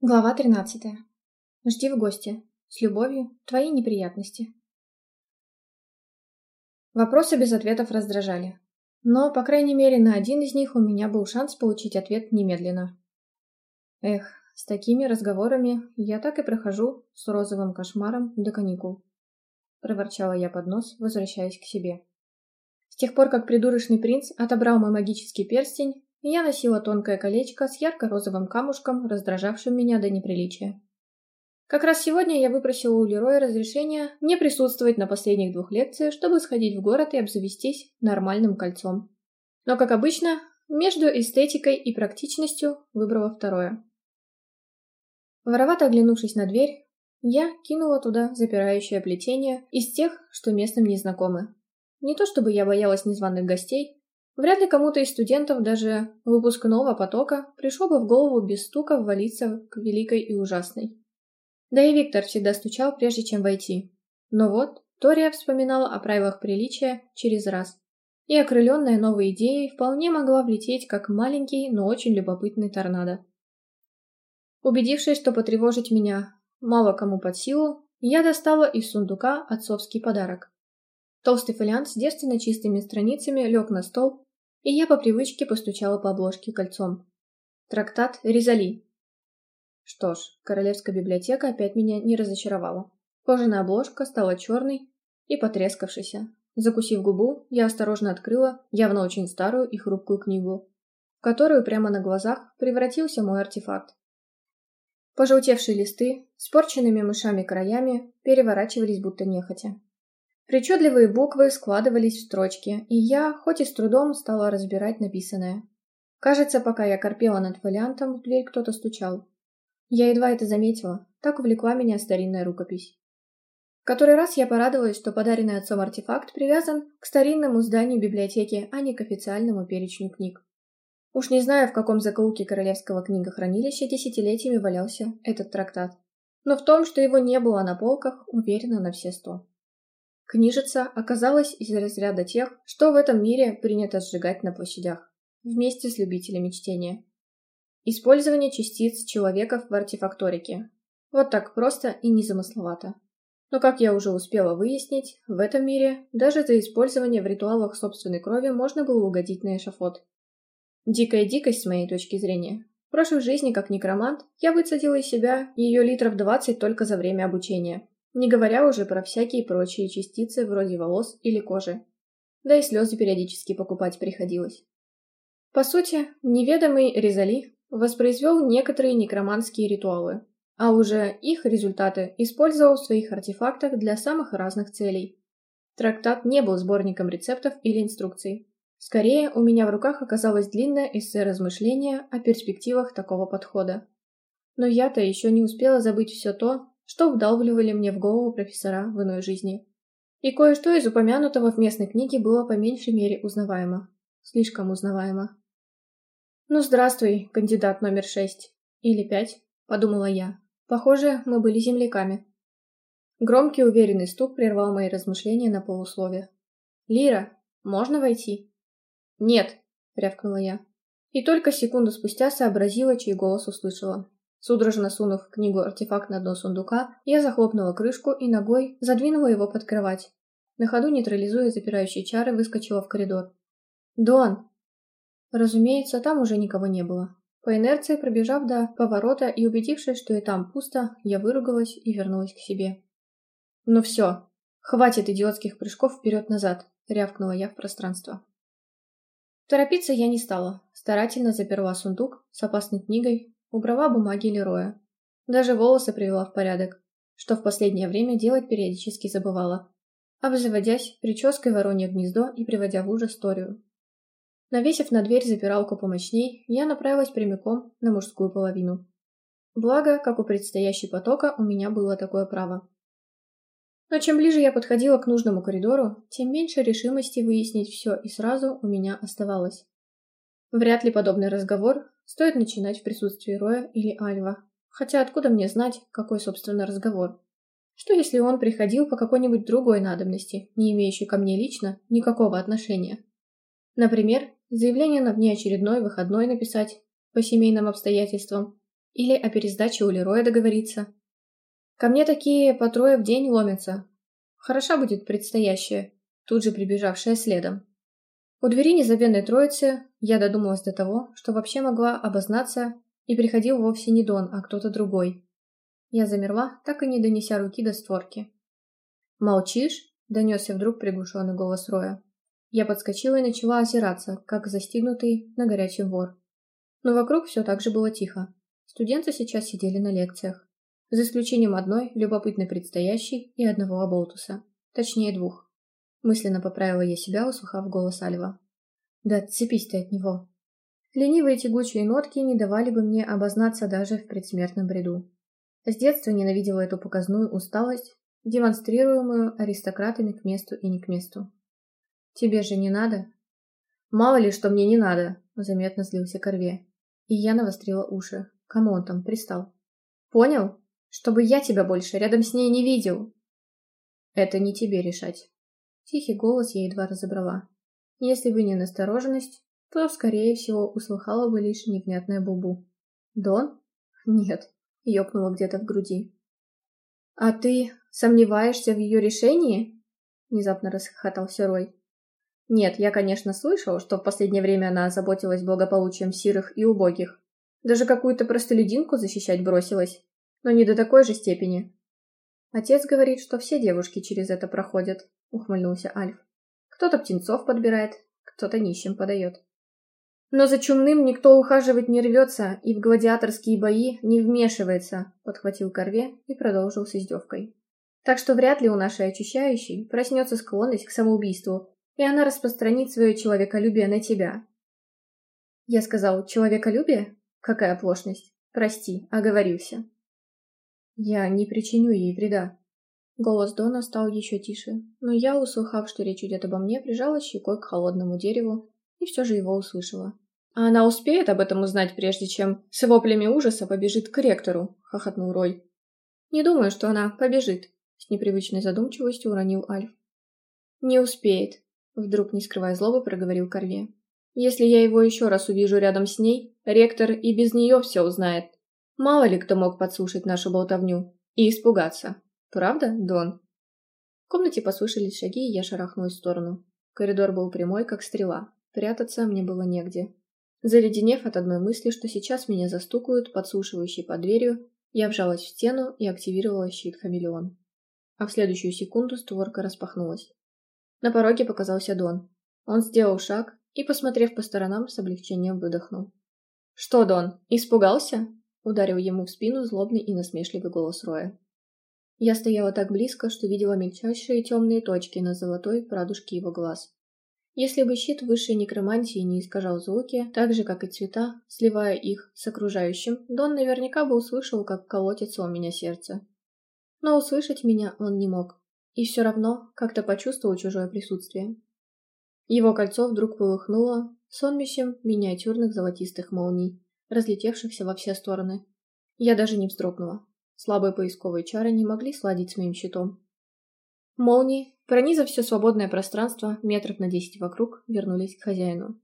Глава 13. Жди в гости. С любовью, твои неприятности. Вопросы без ответов раздражали. Но, по крайней мере, на один из них у меня был шанс получить ответ немедленно. Эх, с такими разговорами я так и прохожу с розовым кошмаром до каникул. Проворчала я под нос, возвращаясь к себе. С тех пор, как придурочный принц отобрал мой магический перстень, я носила тонкое колечко с ярко-розовым камушком, раздражавшим меня до неприличия. Как раз сегодня я выпросила у Лероя разрешение не присутствовать на последних двух лекциях, чтобы сходить в город и обзавестись нормальным кольцом. Но, как обычно, между эстетикой и практичностью выбрала второе. Воровато оглянувшись на дверь, я кинула туда запирающее плетение из тех, что местным не знакомы. Не то чтобы я боялась незваных гостей, Вряд ли кому-то из студентов даже выпускного потока пришло бы в голову без стука ввалиться к великой и ужасной. Да и Виктор всегда стучал, прежде чем войти. Но вот, Тория вспоминала о правилах приличия через раз. И окрыленная новой идеей вполне могла влететь, как маленький, но очень любопытный торнадо. Убедившись, что потревожить меня мало кому под силу, я достала из сундука отцовский подарок. Толстый фолиант с девственно чистыми страницами лег на стол, и я по привычке постучала по обложке кольцом. Трактат Резали. Что ж, королевская библиотека опять меня не разочаровала. Кожаная обложка стала черной и потрескавшейся. Закусив губу, я осторожно открыла явно очень старую и хрупкую книгу, в которую прямо на глазах превратился мой артефакт. Пожелтевшие листы, с порченными мышами краями, переворачивались будто нехотя. Причудливые буквы складывались в строчки, и я, хоть и с трудом, стала разбирать написанное. Кажется, пока я корпела над фолиантом, в дверь кто-то стучал. Я едва это заметила, так увлекла меня старинная рукопись. В который раз я порадовалась, что подаренный отцом артефакт привязан к старинному зданию библиотеки, а не к официальному перечню книг. Уж не знаю, в каком закоулке королевского книгохранилища десятилетиями валялся этот трактат, но в том, что его не было на полках, уверена на все сто. Книжица оказалась из разряда тех, что в этом мире принято сжигать на площадях, вместе с любителями чтения. Использование частиц человека в артефакторике. Вот так просто и незамысловато. Но, как я уже успела выяснить, в этом мире даже за использование в ритуалах собственной крови можно было угодить на эшафот. Дикая дикость с моей точки зрения. В прошлой жизни, как некромант, я выцедила из себя ее литров 20 только за время обучения не говоря уже про всякие прочие частицы вроде волос или кожи. Да и слезы периодически покупать приходилось. По сути, неведомый Резали воспроизвел некоторые некроманские ритуалы, а уже их результаты использовал в своих артефактах для самых разных целей. Трактат не был сборником рецептов или инструкций. Скорее, у меня в руках оказалось длинное эссе размышления о перспективах такого подхода. Но я-то еще не успела забыть все то, что вдалбливали мне в голову профессора в иной жизни. И кое-что из упомянутого в местной книге было по меньшей мере узнаваемо. Слишком узнаваемо. «Ну, здравствуй, кандидат номер шесть. Или пять», — подумала я. «Похоже, мы были земляками». Громкий уверенный стук прервал мои размышления на полуслове. «Лира, можно войти?» «Нет», — рявкнула я. И только секунду спустя сообразила, чей голос услышала. Судорожно сунув книгу-артефакт на дно сундука, я захлопнула крышку и ногой задвинула его под кровать. На ходу, нейтрализуя запирающие чары, выскочила в коридор. «Дон!» Разумеется, там уже никого не было. По инерции, пробежав до поворота и убедившись, что и там пусто, я выругалась и вернулась к себе. «Ну все, хватит идиотских прыжков вперед-назад», — рявкнула я в пространство. Торопиться я не стала, старательно заперла сундук с опасной книгой, Убрала бумаги Лероя. Даже волосы привела в порядок, что в последнее время делать периодически забывала, обзаводясь прической воронье гнездо и приводя в ужас историю. Навесив на дверь запиралку помощней, я направилась прямиком на мужскую половину. Благо, как у предстоящей потока, у меня было такое право. Но чем ближе я подходила к нужному коридору, тем меньше решимости выяснить все и сразу у меня оставалось. Вряд ли подобный разговор стоит начинать в присутствии Роя или Альва. Хотя откуда мне знать, какой, собственно, разговор? Что если он приходил по какой-нибудь другой надобности, не имеющей ко мне лично никакого отношения? Например, заявление на внеочередной выходной написать по семейным обстоятельствам Или о пересдаче у Лероя договориться. Ко мне такие по трое в день ломятся. Хороша будет предстоящая, тут же прибежавшая следом. У двери незабвенной троицы я додумалась до того, что вообще могла обознаться, и приходил вовсе не Дон, а кто-то другой. Я замерла, так и не донеся руки до створки. «Молчишь?» — донесся вдруг приглушенный голос Роя. Я подскочила и начала озираться, как застигнутый на горячий вор. Но вокруг все так же было тихо. Студенты сейчас сидели на лекциях. За исключением одной, любопытной предстоящей, и одного оболтуса. Точнее, двух. Мысленно поправила я себя, услыхав голос Альва. «Да отцепись ты от него!» Ленивые тягучие нотки не давали бы мне обознаться даже в предсмертном бреду. С детства ненавидела эту показную усталость, демонстрируемую аристократами к месту и не к месту. «Тебе же не надо?» «Мало ли, что мне не надо», — заметно злился Корве. И я навострила уши. Кому он там пристал? «Понял? Чтобы я тебя больше рядом с ней не видел!» «Это не тебе решать». Тихий голос я едва разобрала. Если бы не настороженность, то, скорее всего, услыхала бы лишь невнятное бубу. «Дон?» «Нет», — ёкнуло где-то в груди. «А ты сомневаешься в ее решении?» Внезапно расхохотался Рой. «Нет, я, конечно, слышал, что в последнее время она озаботилась благополучием сирых и убогих. Даже какую-то простолюдинку защищать бросилась, но не до такой же степени». «Отец говорит, что все девушки через это проходят», — ухмыльнулся Альф. «Кто-то птенцов подбирает, кто-то нищим подает». Но за чумным никто ухаживать не рвется и в гладиаторские бои не вмешивается, подхватил Корве и продолжил с издевкой. Так что вряд ли у нашей очищающей проснется склонность к самоубийству, и она распространит свое человеколюбие на тебя. Я сказал «человеколюбие»? Какая оплошность. Прости, оговорился. Я не причиню ей вреда. Голос Дона стал еще тише, но я, услыхав, что речь идет обо мне, прижала щекой к холодному дереву и все же его услышала. «А она успеет об этом узнать, прежде чем с воплями ужаса побежит к ректору?» — хохотнул Рой. «Не думаю, что она побежит», — с непривычной задумчивостью уронил Альф. «Не успеет», — вдруг, не скрывая злобы, проговорил Корве. «Если я его еще раз увижу рядом с ней, ректор и без нее все узнает. Мало ли кто мог подслушать нашу болтовню и испугаться. Правда, Дон?» В комнате послышались шаги, и я шарахнулась в сторону. Коридор был прямой, как стрела. Прятаться мне было негде. Заледенев от одной мысли, что сейчас меня застукают, подслушивающие под дверью, я вжалась в стену и активировала щит хамелеон. А в следующую секунду створка распахнулась. На пороге показался Дон. Он сделал шаг и, посмотрев по сторонам, с облегчением выдохнул. «Что, Дон, испугался?» — ударил ему в спину злобный и насмешливый голос Роя. Я стояла так близко, что видела мельчайшие темные точки на золотой радужке его глаз. Если бы щит высшей некромантии не искажал звуки, так же, как и цвета, сливая их с окружающим, Дон наверняка бы услышал, как колотится у меня сердце. Но услышать меня он не мог, и все равно как-то почувствовал чужое присутствие. Его кольцо вдруг полыхнуло сонмищем миниатюрных золотистых молний, разлетевшихся во все стороны. Я даже не вздрогнула. Слабые поисковые чары не могли сладить с моим щитом. Молнии, пронизав все свободное пространство метров на десять вокруг, вернулись к хозяину.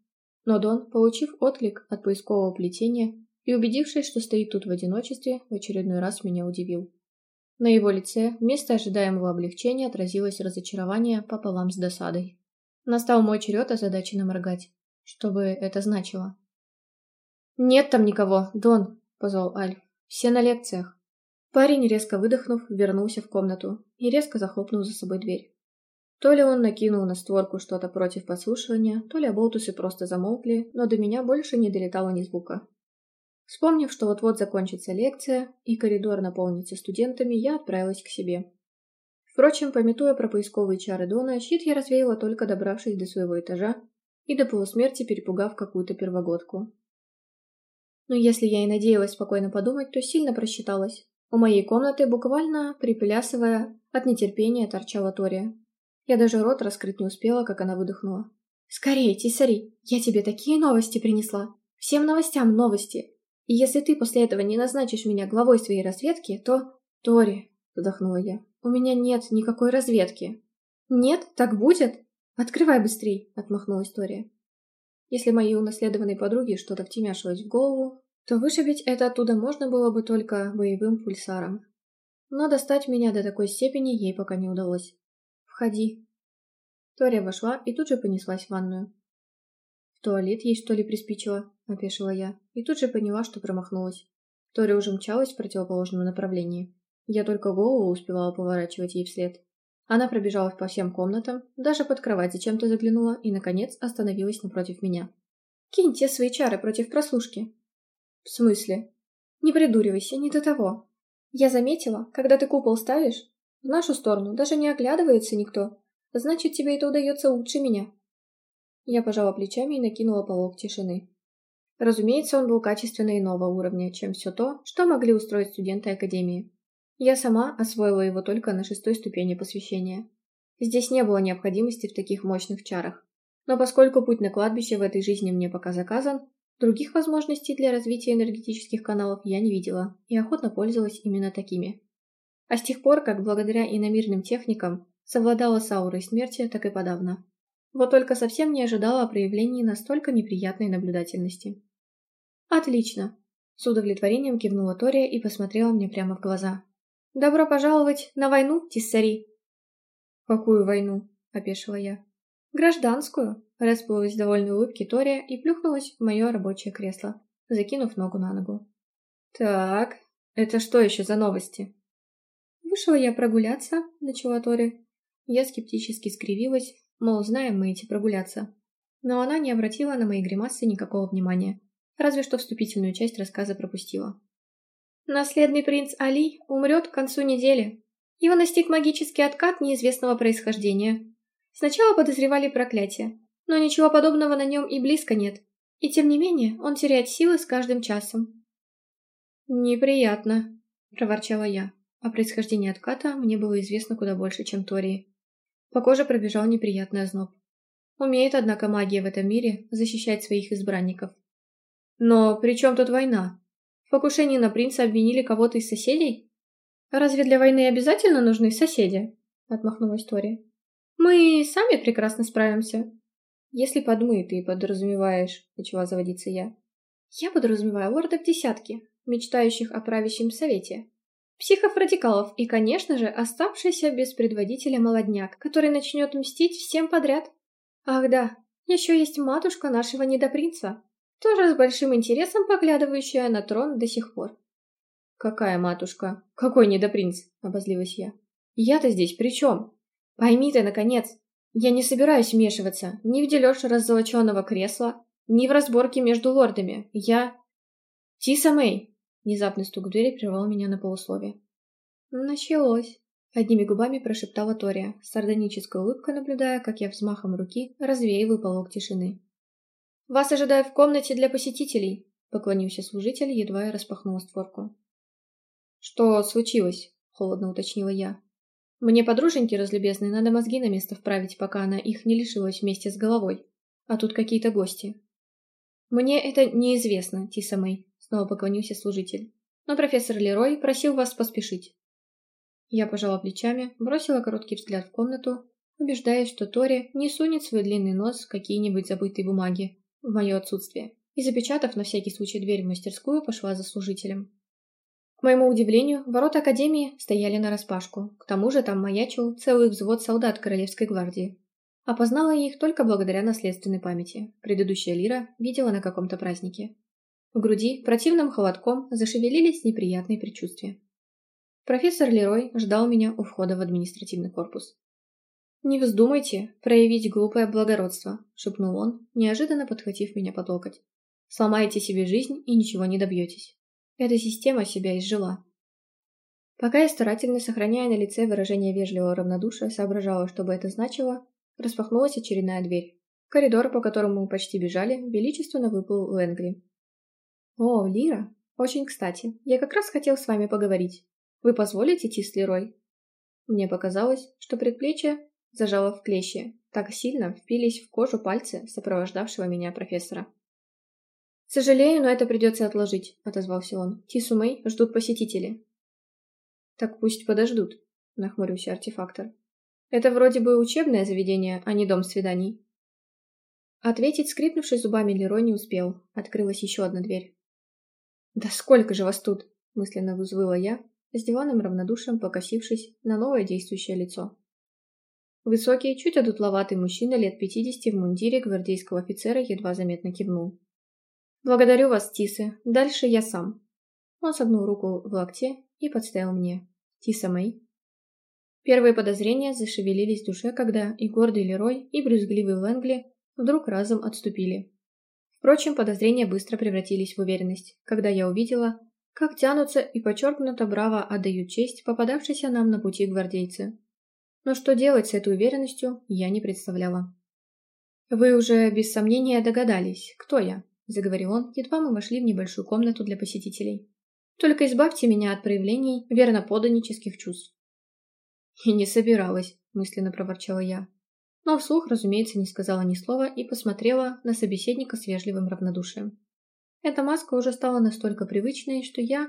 Но Дон, получив отклик от поискового плетения и убедившись, что стоит тут в одиночестве, в очередной раз меня удивил. На его лице вместо ожидаемого облегчения отразилось разочарование пополам с досадой. Настал мой черед озадаченно моргать. Что бы это значило? «Нет там никого, Дон», — позвал Альф. «Все на лекциях». Парень, резко выдохнув, вернулся в комнату и резко захлопнул за собой дверь. То ли он накинул на створку что-то против подслушивания, то ли оболтусы просто замолкли, но до меня больше не долетало ни звука. Вспомнив, что вот-вот закончится лекция и коридор наполнится студентами, я отправилась к себе. Впрочем, пометуя про поисковые чары Дона, щит я развеяла только добравшись до своего этажа и до полусмерти перепугав какую-то первогодку. Но если я и надеялась спокойно подумать, то сильно просчиталась. У моей комнаты, буквально приплясывая, от нетерпения торчала Тория. Я даже рот раскрыть не успела, как она выдохнула. «Скорее, Тисари, я тебе такие новости принесла. Всем новостям новости. И если ты после этого не назначишь меня главой своей разведки, то...» «Тори», — вздохнула я, — «у меня нет никакой разведки». «Нет? Так будет? Открывай быстрей», — отмахнулась Тория. Если моей унаследованной подруге что-то втемяшилось в голову, то вышибить это оттуда можно было бы только боевым пульсаром. Но достать меня до такой степени ей пока не удалось. «Входи». Тория вошла и тут же понеслась в ванную. «В туалет ей что ли приспичило?» – опешила я, и тут же поняла, что промахнулась. Тори уже мчалась в противоположном направлении. Я только голову успевала поворачивать ей вслед. Она пробежала по всем комнатам, даже под кровать зачем-то заглянула и, наконец, остановилась напротив меня. «Кинь те свои чары против прослушки». «В смысле?» «Не придуривайся, не до того. Я заметила, когда ты купол ставишь, в нашу сторону даже не оглядывается никто. Значит, тебе это удается лучше меня». Я пожала плечами и накинула полог тишины. Разумеется, он был качественно иного уровня, чем все то, что могли устроить студенты Академии. Я сама освоила его только на шестой ступени посвящения. Здесь не было необходимости в таких мощных чарах. Но поскольку путь на кладбище в этой жизни мне пока заказан, других возможностей для развития энергетических каналов я не видела и охотно пользовалась именно такими. А с тех пор, как благодаря иномирным техникам совладала с аурой смерти, так и подавно. Вот только совсем не ожидала о проявлении настолько неприятной наблюдательности. «Отлично!» С удовлетворением кивнула Тория и посмотрела мне прямо в глаза. «Добро пожаловать на войну, Тиссари!» «Какую войну?» – опешила я. «Гражданскую!» – расплылась в довольной улыбке Тория и плюхнулась в мое рабочее кресло, закинув ногу на ногу. «Так, это что еще за новости?» «Вышла я прогуляться», – начала Тори. Я скептически скривилась, мол, знаем мы эти прогуляться. Но она не обратила на мои гримасы никакого внимания, разве что вступительную часть рассказа пропустила. Наследный принц Али умрет к концу недели. Его настиг магический откат неизвестного происхождения. Сначала подозревали проклятие, но ничего подобного на нем и близко нет. И тем не менее, он теряет силы с каждым часом. «Неприятно», — проворчала я. О происхождении отката мне было известно куда больше, чем Тории. По коже пробежал неприятный озноб. Умеет, однако, магия в этом мире защищать своих избранников. «Но при чем тут война?» В покушении на принца обвинили кого-то из соседей? Разве для войны обязательно нужны соседи? Отмахнулась Тори. Мы сами прекрасно справимся. Если подумай, ты подразумеваешь, начала заводиться я. Я подразумеваю лордов десятки, мечтающих о правящем совете. Психов-радикалов и, конечно же, оставшийся без предводителя молодняк, который начнет мстить всем подряд. Ах да, еще есть матушка нашего недопринца, тоже с большим интересом поглядывающая на трон до сих пор. «Какая матушка? Какой недопринц?» — обозлилась я. «Я-то здесь при чем? Пойми ты, наконец, я не собираюсь вмешиваться ни в дележ раззолоченного кресла, ни в разборки между лордами. Я...» «Тиса Мэй!» — внезапный стук в двери прервал меня на полусловие. «Началось!» — одними губами прошептала Тория, сардонической улыбкой наблюдая, как я взмахом руки развеиваю полог тишины. «Вас ожидаю в комнате для посетителей», — поклонился служитель, едва я распахнула створку. «Что случилось?» — холодно уточнила я. «Мне, подруженьки разлюбезные, надо мозги на место вправить, пока она их не лишилась вместе с головой. А тут какие-то гости». «Мне это неизвестно, Тиса Мэй», — снова поклонился служитель. «Но профессор Лерой просил вас поспешить». Я пожала плечами, бросила короткий взгляд в комнату, убеждаясь, что Тори не сунет свой длинный нос в какие-нибудь забытые бумаги, в мое отсутствие, и, запечатав на всякий случай дверь в мастерскую, пошла за служителем. К моему удивлению, ворота Академии стояли нараспашку, к тому же там маячил целый взвод солдат Королевской гвардии. Опознала я их только благодаря наследственной памяти. Предыдущая Лира видела на каком-то празднике. В груди противным холодком зашевелились неприятные предчувствия. Профессор Лерой ждал меня у входа в административный корпус. «Не вздумайте проявить глупое благородство», — шепнул он, неожиданно подхватив меня под локоть. «Сломаете себе жизнь и ничего не добьетесь. Эта система себя изжила». Пока я старательно, сохраняя на лице выражение вежливого равнодушия, соображала, что бы это значило, распахнулась очередная дверь. В коридор, по которому мы почти бежали, величественно выплыл Лэнгри. «О, Лира, очень кстати. Я как раз хотел с вами поговорить. Вы позволите, Тис Лерой?» Мне показалось, что предплечье зажала в клещи. Так сильно впились в кожу пальцы сопровождавшего меня профессора. «Сожалею, но это придется отложить», — отозвался он. «Тису Мэй ждут посетители». «Так пусть подождут», — нахмурился артефактор. «Это вроде бы учебное заведение, а не дом свиданий». Ответить, скрипнувший зубами Лерой, не успел. Открылась еще одна дверь. «Да сколько же вас тут?» – мысленно вызвала я, с диваном равнодушием покосившись на новое действующее лицо. Высокий, чуть одутловатый мужчина лет пятидесяти в мундире гвардейского офицера едва заметно кивнул. «Благодарю вас, Тисы. Дальше я сам». Он согнул руку в локте и подставил мне. «Тиса Мэй». Первые подозрения зашевелились в душе, когда и гордый Лерой, и брюзгливый Лэнгли вдруг разом отступили. Впрочем, подозрения быстро превратились в уверенность, когда я увидела, как тянутся и подчеркнуто браво отдают честь попадавшейся нам на пути гвардейцы. Но что делать с этой уверенностью, я не представляла. «Вы уже без сомнения догадались, кто я», — заговорил он, едва мы вошли в небольшую комнату для посетителей. «Только избавьте меня от проявлений верноподанических чувств». «И не собиралась», — мысленно проворчала я. Но вслух, разумеется, не сказала ни слова и посмотрела на собеседника с вежливым равнодушием. Эта маска уже стала настолько привычной, что я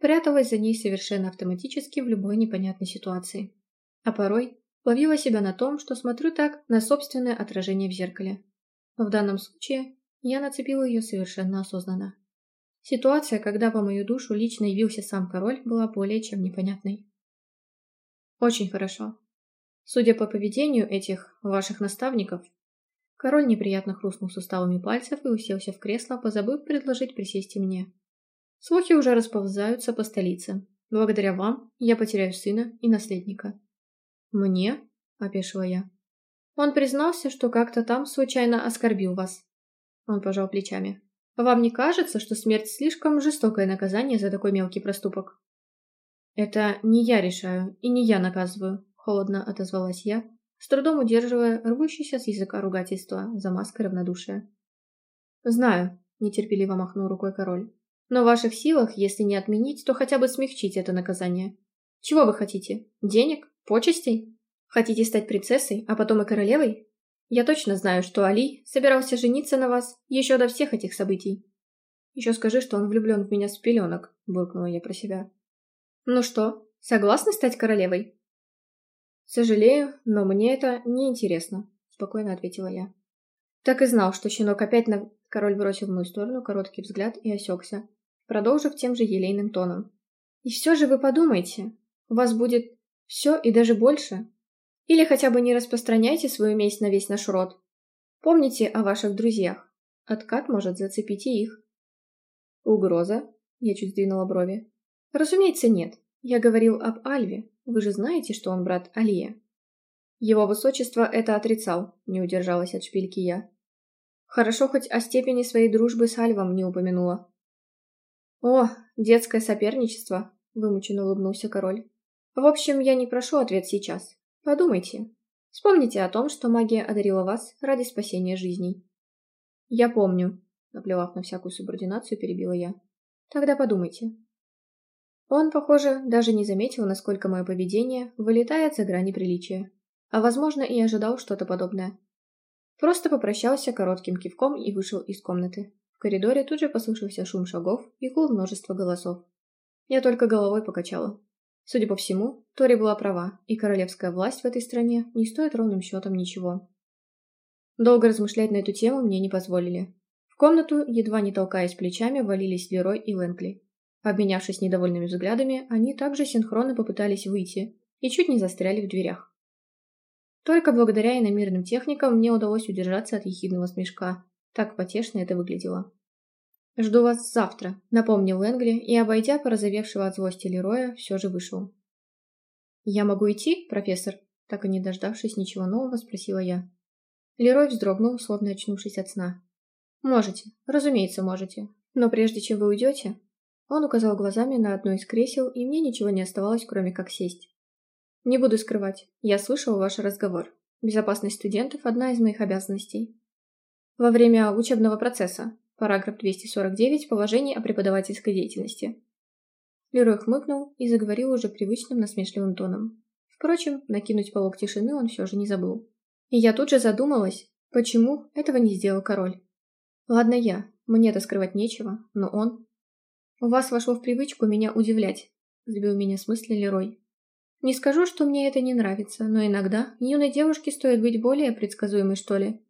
пряталась за ней совершенно автоматически в любой непонятной ситуации. А порой ловила себя на том, что смотрю так на собственное отражение в зеркале. Но в данном случае я нацепила ее совершенно осознанно. Ситуация, когда по мою душу лично явился сам король, была более чем непонятной. Очень хорошо. Судя по поведению этих ваших наставников, король неприятно хрустнул суставами пальцев и уселся в кресло, позабыв предложить присесть и мне. Слухи уже расползаются по столице. Благодаря вам я потеряю сына и наследника. Мне? — опешила я. Он признался, что как-то там случайно оскорбил вас. Он пожал плечами. «Вам не кажется, что смерть слишком жестокое наказание за такой мелкий проступок?» «Это не я решаю и не я наказываю», — холодно отозвалась я, с трудом удерживая рвущийся с языка ругательства за маской равнодушия. «Знаю», — нетерпеливо махнул рукой король. «Но в ваших силах, если не отменить, то хотя бы смягчить это наказание. Чего вы хотите? Денег? Почестей? Хотите стать принцессой, а потом и королевой? Я точно знаю, что Али собирался жениться на вас еще до всех этих событий. Еще скажи, что он влюблен в меня с пеленок, буркнула я про себя. Ну что, согласны стать королевой? Сожалею, но мне это не интересно, спокойно ответила я. Так и знал, что щенок опять на... Король бросил в мою сторону короткий взгляд и осекся, продолжив тем же елейным тоном. И все же вы подумайте, у вас будет все и даже больше, или хотя бы не распространяйте свою месть на весь наш род. Помните о ваших друзьях. Откат может зацепить и их. Угроза? Я чуть сдвинула брови. Разумеется, нет. Я говорил об Альве. Вы же знаете, что он брат Алия. Его высочество это отрицал, не удержалась от шпильки я. Хорошо хоть о степени своей дружбы с Альвом не упомянула. О, детское соперничество, вымученно улыбнулся король. В общем, я не прошу ответ сейчас. Подумайте. Вспомните о том, что магия одарила вас ради спасения жизней. Я помню, наплевав на всякую субординацию, перебила я. Тогда подумайте. Он, похоже, даже не заметил, насколько мое поведение вылетает за грани приличия. А, возможно, и ожидал что-то подобное. Просто попрощался коротким кивком и вышел из комнаты. В коридоре тут же послышался шум шагов и гул множества голосов. Я только головой покачала. Судя по всему, Тори была права, и королевская власть в этой стране не стоит ровным счетом ничего. Долго размышлять на эту тему мне не позволили. В комнату, едва не толкаясь плечами, валились Лерой и Лэнкли. Обменявшись недовольными взглядами, они также синхронно попытались выйти и чуть не застряли в дверях. Только благодаря иномирным техникам мне удалось удержаться от ехидного смешка. Так потешно это выглядело. «Жду вас завтра», — напомнил Лэнгли и, обойдя порозовевшего от злости Лероя, все же вышел. «Я могу идти, профессор?» Так и не дождавшись ничего нового, спросила я. Лерой вздрогнул, словно очнувшись от сна. «Можете, разумеется, можете. Но прежде чем вы уйдете...» Он указал глазами на одно из кресел, и мне ничего не оставалось, кроме как сесть. «Не буду скрывать. Я слышал ваш разговор. Безопасность студентов – одна из моих обязанностей. Во время учебного процесса Параграф 249 положение о преподавательской деятельности. Лерой хмыкнул и заговорил уже привычным насмешливым тоном. Впрочем, накинуть полог тишины он все же не забыл. И я тут же задумалась, почему этого не сделал король. Ладно я, мне-то скрывать нечего, но он... У вас вошло в привычку меня удивлять, сбил меня с мысли Лерой. Не скажу, что мне это не нравится, но иногда юной девушке стоит быть более предсказуемой, что ли.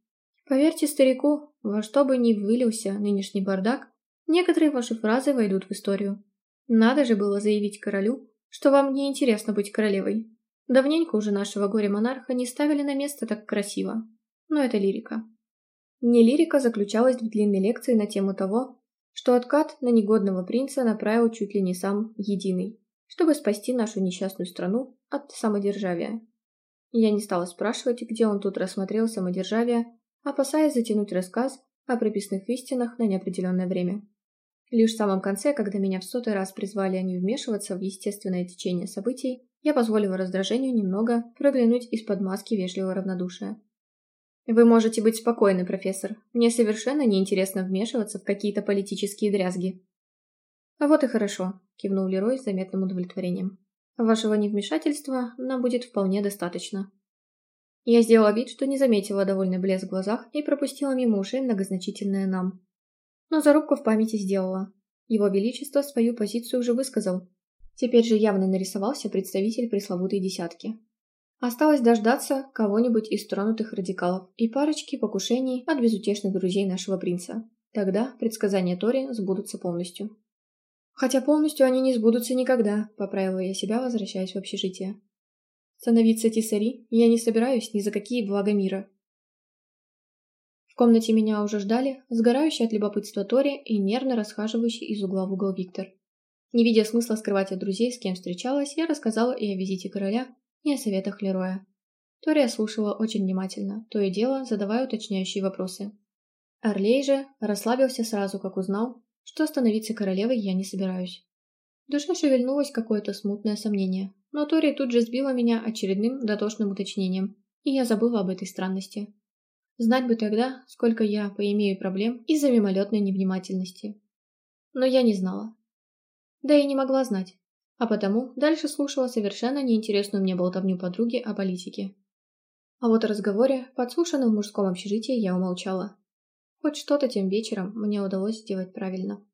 Поверьте старику, во что бы ни вылился нынешний бардак, Некоторые ваши фразы войдут в историю. Надо же было заявить королю, что вам не интересно быть королевой. Давненько уже нашего горе-монарха не ставили на место так красиво. Но это лирика. Не лирика заключалась в длинной лекции на тему того, что откат на негодного принца направил чуть ли не сам Единый, чтобы спасти нашу несчастную страну от самодержавия. Я не стала спрашивать, где он тут рассмотрел самодержавие, опасаясь затянуть рассказ о прописных истинах на неопределенное время. Лишь в самом конце, когда меня в сотый раз призвали не вмешиваться в естественное течение событий, я позволила раздражению немного проглянуть из-под маски вежливого равнодушия. «Вы можете быть спокойны, профессор. Мне совершенно неинтересно вмешиваться в какие-то политические дрязги». «А вот и хорошо», — кивнул Лерой с заметным удовлетворением. «Вашего невмешательства нам будет вполне достаточно». Я сделала вид, что не заметила довольный блеск в глазах и пропустила мимо ушей многозначительное «нам» но зарубку в памяти сделала. Его Величество свою позицию уже высказал. Теперь же явно нарисовался представитель пресловутой десятки. Осталось дождаться кого-нибудь из тронутых радикалов и парочки покушений от безутешных друзей нашего принца. Тогда предсказания Тори сбудутся полностью. Хотя полностью они не сбудутся никогда, поправила я себя, возвращаясь в общежитие. Становиться тисари я не собираюсь ни за какие блага мира. В комнате меня уже ждали, сгорающий от любопытства Тори и нервно расхаживающий из угла в угол Виктор. Не видя смысла скрывать от друзей, с кем встречалась, я рассказала и о визите короля, и о советах Лероя. Тория слушала очень внимательно, то и дело задавая уточняющие вопросы. Орлей же расслабился сразу, как узнал, что становиться королевой я не собираюсь. В душе шевельнулось какое-то смутное сомнение, но Тори тут же сбила меня очередным дотошным уточнением, и я забыла об этой странности. Знать бы тогда, сколько я поимею проблем из-за мимолетной невнимательности. Но я не знала. Да и не могла знать. А потому дальше слушала совершенно неинтересную мне болтовню подруги о политике. А вот о разговоре, подслушанном в мужском общежитии, я умолчала. Хоть что-то тем вечером мне удалось сделать правильно.